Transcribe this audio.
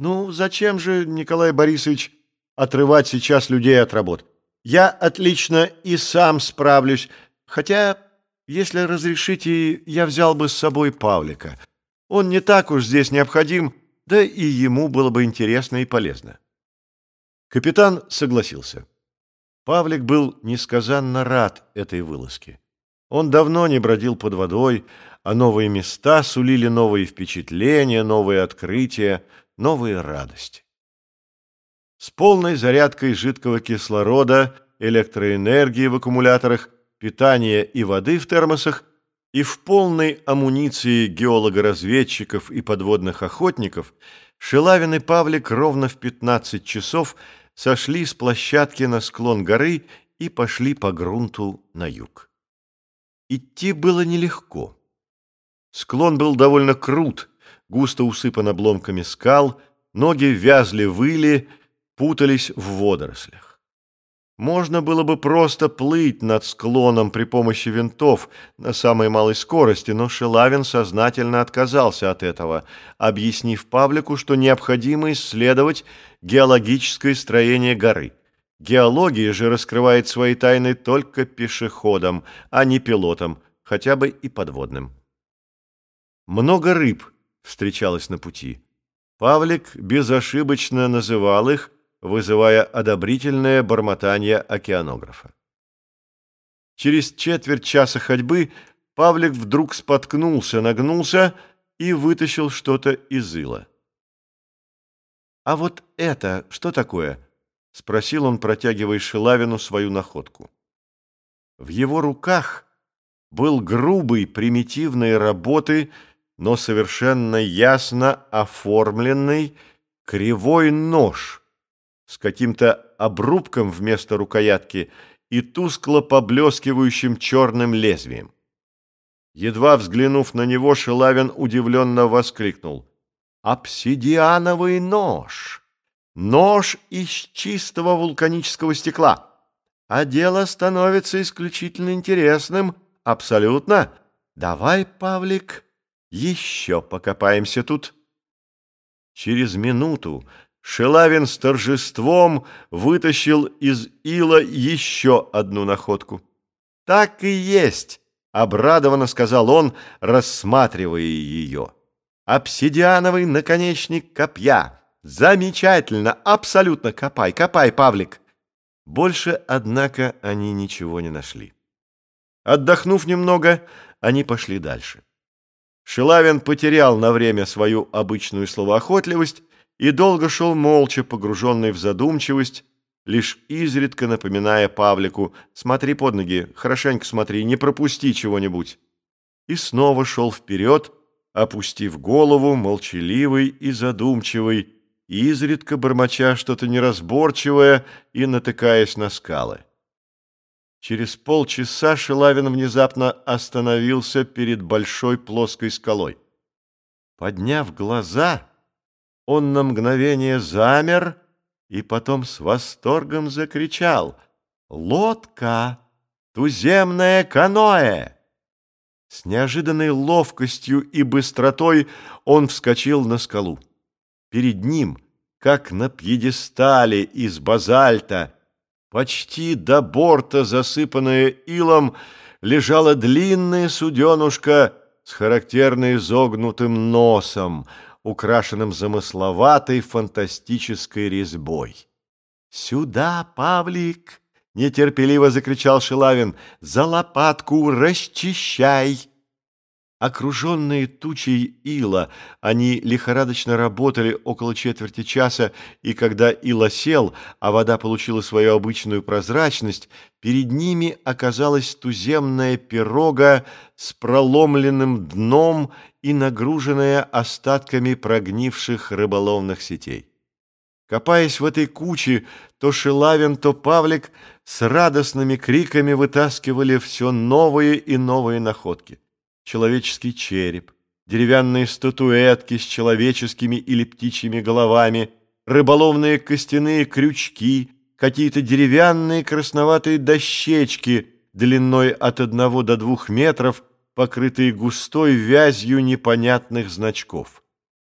Ну, зачем же, Николай Борисович, отрывать сейчас людей от работ? Я отлично и сам справлюсь, хотя, если разрешите, я взял бы с собой Павлика. Он не так уж здесь необходим, да и ему было бы интересно и полезно. Капитан согласился. Павлик был несказанно рад этой вылазке. Он давно не бродил под водой, а новые места сулили новые впечатления, новые открытия, новые радости. С полной зарядкой жидкого кислорода, электроэнергии в аккумуляторах, питания и воды в термосах и в полной амуниции геолого-разведчиков и подводных охотников Шилавин и Павлик ровно в 15 часов сошли с площадки на склон горы и пошли по грунту на юг. Идти было нелегко. Склон был довольно крут, густо усыпан обломками скал, ноги вязли в иле, путались в водорослях. Можно было бы просто плыть над склоном при помощи винтов на самой малой скорости, но Шилавин сознательно отказался от этого, объяснив Павлику, что необходимо исследовать геологическое строение горы. Геология же раскрывает свои тайны только пешеходам, а не пилотам, хотя бы и подводным. Много рыб встречалось на пути. Павлик безошибочно называл их – вызывая одобрительное бормотание океанографа. Через четверть часа ходьбы Павлик вдруг споткнулся, нагнулся и вытащил что-то из ила. «А вот это что такое?» — спросил он, протягивая Шилавину свою находку. В его руках был грубый, примитивной работы, но совершенно ясно оформленный кривой нож — с каким-то обрубком вместо рукоятки и тускло поблескивающим черным лезвием. Едва взглянув на него, Шилавин удивленно воскликнул. «Обсидиановый нож! Нож из чистого вулканического стекла! А дело становится исключительно интересным, абсолютно! Давай, Павлик, еще покопаемся тут!» Через минуту Шелавин с торжеством вытащил из ила еще одну находку. «Так и есть!» — обрадованно сказал он, рассматривая ее. «Обсидиановый наконечник копья! Замечательно! Абсолютно! Копай, копай, Павлик!» Больше, однако, они ничего не нашли. Отдохнув немного, они пошли дальше. Шилавин потерял на время свою обычную словоохотливость и долго шел молча, погруженный в задумчивость, лишь изредка напоминая Павлику «Смотри под ноги, хорошенько смотри, не пропусти чего-нибудь». И снова шел вперед, опустив голову, молчаливый и задумчивый, изредка бормоча что-то неразборчивое и натыкаясь на скалы. Через полчаса Шилавин внезапно остановился перед большой плоской скалой. Подняв глаза он на мгновение замер и потом с восторгом закричал «Лодка! Туземное каноэ!» С неожиданной ловкостью и быстротой он вскочил на скалу. Перед ним, как на пьедестале из базальта, почти до борта засыпанное илом, лежала длинная суденушка с характерно изогнутым носом — украшенным замысловатой фантастической резьбой. «Сюда, Павлик!» — нетерпеливо закричал Шилавин. «За лопатку расчищай!» Окруженные тучей ила, они лихорадочно работали около четверти часа, и когда ил сел, а вода получила свою обычную прозрачность, перед ними оказалась туземная пирога с проломленным дном и нагруженная остатками прогнивших рыболовных сетей. Копаясь в этой куче, то Шилавин, то Павлик с радостными криками вытаскивали все новые и новые находки человеческий череп, деревянные статуэтки с человеческими или птичьими головами, рыболовные костяные крючки, какие-то деревянные красноватые дощечки длиной от одного до двух метров, покрытые густой вязью непонятных значков.